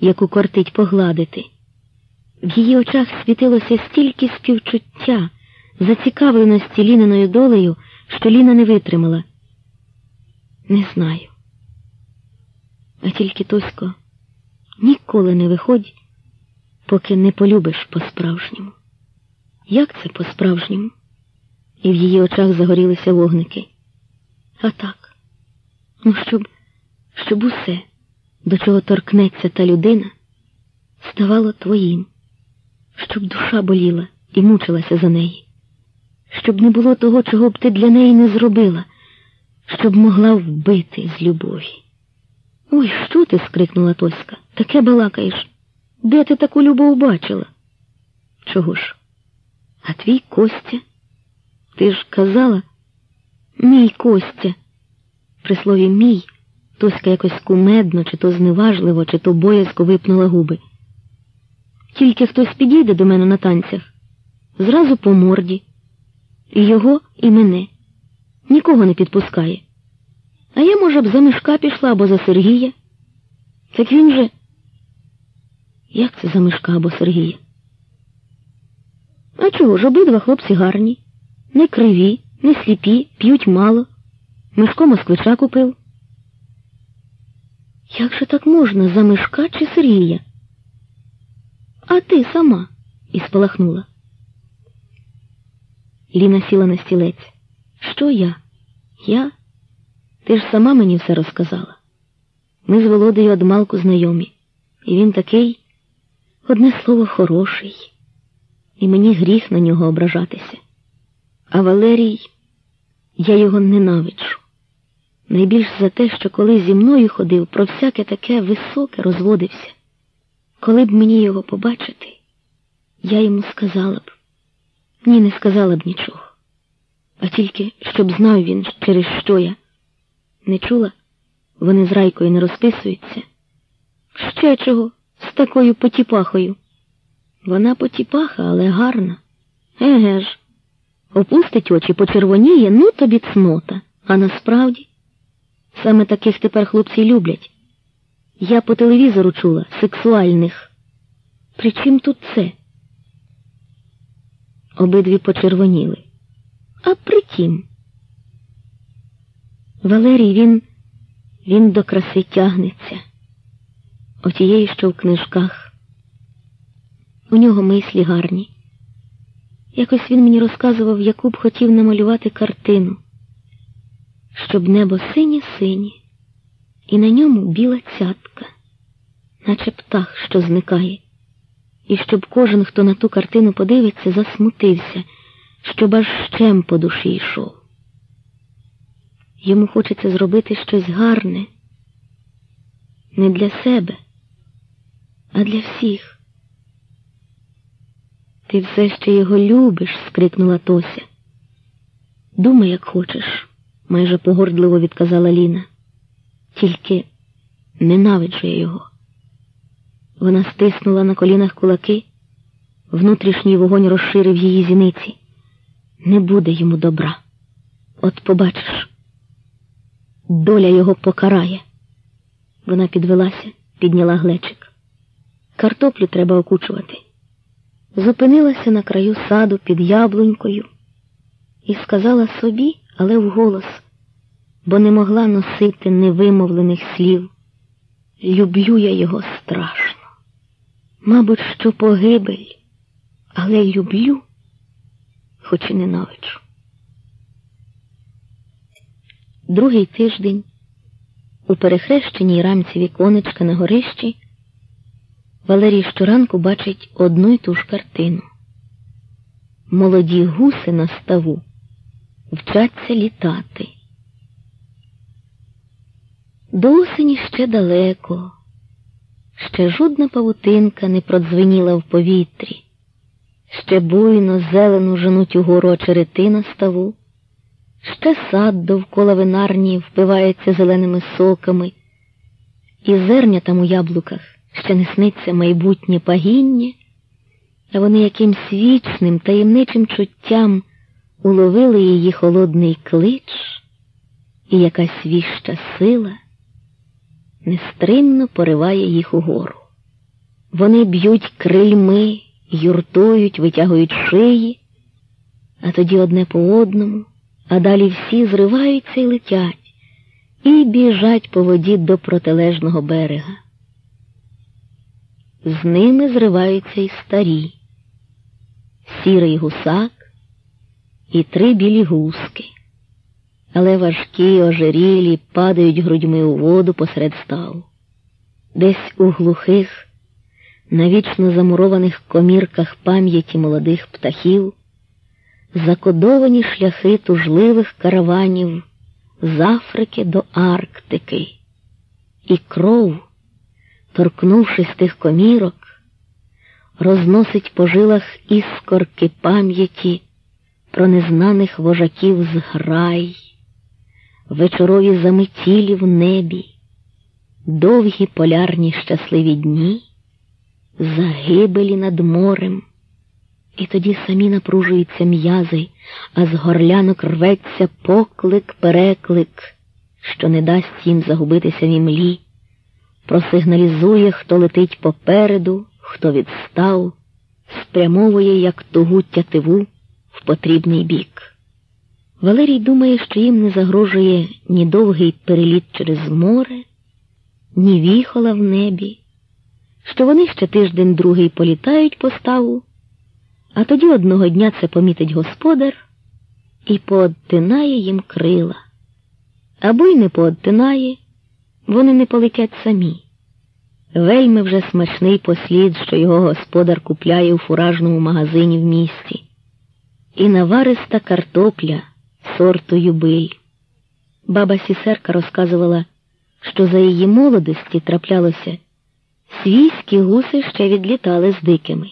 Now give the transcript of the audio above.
яку кортить погладити. В її очах світилося стільки співчуття, зацікавленості Ліниною долею, що Ліна не витримала. Не знаю. А тільки Тосько, ніколи не виходь, поки не полюбиш по-справжньому. Як це по-справжньому? І в її очах загорілися вогники. А так, ну щоб, щоб усе, до чого торкнеться та людина, ставало твоїм, щоб душа боліла і мучилася за неї, щоб не було того, чого б ти для неї не зробила, щоб могла вбити з любові. Ой, що ти? скрикнула Тоська. Таке балакаєш. Де ти таку любов бачила? Чого ж? А твій Костя? Ти ж казала, мій Костя. При слові мій Тоська якось кумедно, чи то зневажливо, чи то боязко випнула губи. Тільки хтось підійде до мене на танцях, зразу по морді. І його, і мене. Нікого не підпускає. А я, може б, за Мишка пішла або за Сергія. Так він же. Як це за Мишка або Сергія? А чого ж обидва хлопці гарні, не криві, не сліпі, п'ють мало. Мишко москвича купив. Як же так можна за Мишка чи Сергія? А ти сама і спалахнула. Ліна сіла на стілець. Що я? Я? Ти ж сама мені все розказала. Ми з Володею одмалку знайомі, і він такий, одне слово, хороший, і мені гріх на нього ображатися. А Валерій, я його ненавиджу. Найбільш за те, що коли зі мною ходив, про всяке таке високе розводився. Коли б мені його побачити, я йому сказала б, ні, не сказала б нічого, а тільки щоб знав він, через що я. Не чула? Вони з райкою не розписуються. Ще чого? З такою потіпахою. Вона потіпаха, але гарна. Еге ж. Опустить очі, почервоніє, ну тобі цнота. А насправді саме таких тепер хлопці люблять. Я по телевізору чула сексуальних. При чим тут це? Обидві почервоніли. А притім. Валерій він, він до краси тягнеться, отієї, що в книжках. У нього мислі гарні. Якось він мені розказував, яку б хотів намалювати картину, щоб небо синє-синє, і на ньому біла цятка, наче птах, що зникає, і щоб кожен, хто на ту картину подивиться, засмутився, щоб аж щем по душі йшов. Йому хочеться зробити щось гарне, не для себе, а для всіх. Ти все ще його любиш, скрикнула Тося. Думай, як хочеш, майже погордливо відказала Ліна. Тільки ненавиджу я його. Вона стиснула на колінах кулаки, внутрішній вогонь розширив її зіниці. Не буде йому добра. От побачиш. Доля його покарає. Вона підвелася, підняла глечик. Картоплю треба окучувати. Зупинилася на краю саду під яблунькою і сказала собі, але вголос, бо не могла носити невимовлених слів. Люблю я його страшно. Мабуть, що погибель, але люблю, хоч і ненавиджу. Другий тиждень у перехрещеній рамці віконечка на горищі Валерій щоранку бачить одну й ту ж картину. Молоді гуси на ставу вчаться літати. До осені ще далеко, ще жодна павутинка не продзвеніла в повітрі, ще буйно зелену женуть угору очерети на ставу. Ще сад довкола винарні впивається зеленими соками, і зерня там у яблуках ще не сниться майбутнє пагіння, а вони якимсь вічним, таємничим чуттям уловили її холодний клич, і якась віща сила нестримно пориває їх угору. Вони б'ють крильми, юртують, витягують шиї, а тоді одне по одному, а далі всі зриваються і летять, і біжать по воді до протилежного берега. З ними зриваються й старі, сірий гусак і три білі гуски, але важкі, ожирілі падають грудьми у воду посеред ставу. Десь у глухих, навічно замурованих комірках пам'яті молодих птахів, закодовані шляхи тужливих караванів з Африки до Арктики, і кров, торкнувшись тих комірок, розносить по жилах іскорки пам'яті про незнаних вожаків з грай, вечорові заметілі в небі, довгі полярні щасливі дні, загибелі над морем. І тоді самі напружуються м'язи, а з горлянок рветься поклик, переклик, що не дасть їм загубитися в імлі, просигналізує, хто летить попереду, хто відстав, спрямовує, як тугу тятиву, потрібний бік. Валерій думає, що їм не загрожує ні довгий переліт через море, ні віхола в небі, що вони ще тиждень другий політають по ставу, а тоді одного дня це помітить господар і поодтинає їм крила. Або й не поодтинає, вони не полетять самі. Вельми вже смачний послід, що його господар купляє у фуражному магазині в місті. І навариста картопля сорту юбиль. Баба сісерка розказувала, що за її молодості траплялося свійські гуси ще відлітали з дикими.